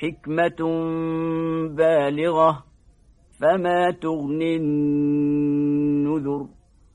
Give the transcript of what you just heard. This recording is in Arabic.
حكمة بالغة فما تغني